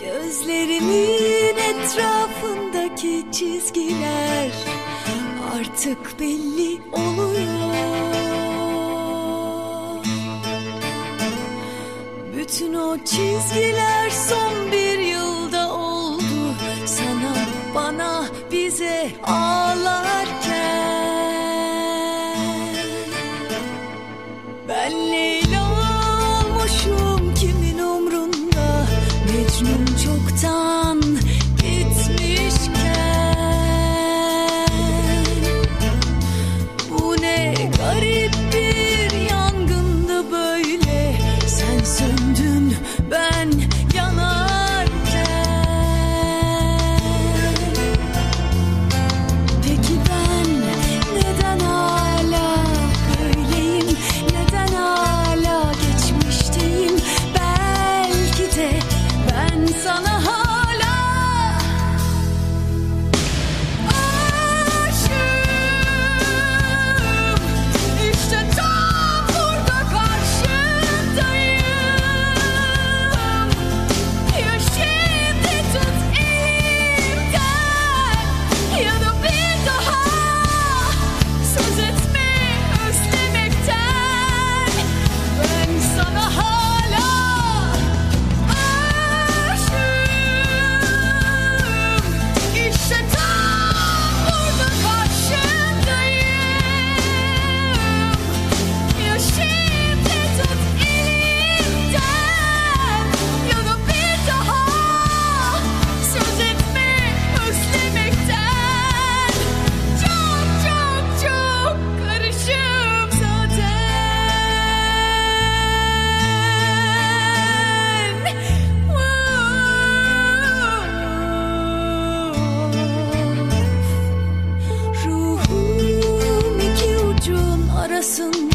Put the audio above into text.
Gözlerimin etrafındaki çizgiler artık belli oluyor. Bütün o çizgiler son bir yılda oldu. Sana, bana, bize ağlar. 你就 yaşasın.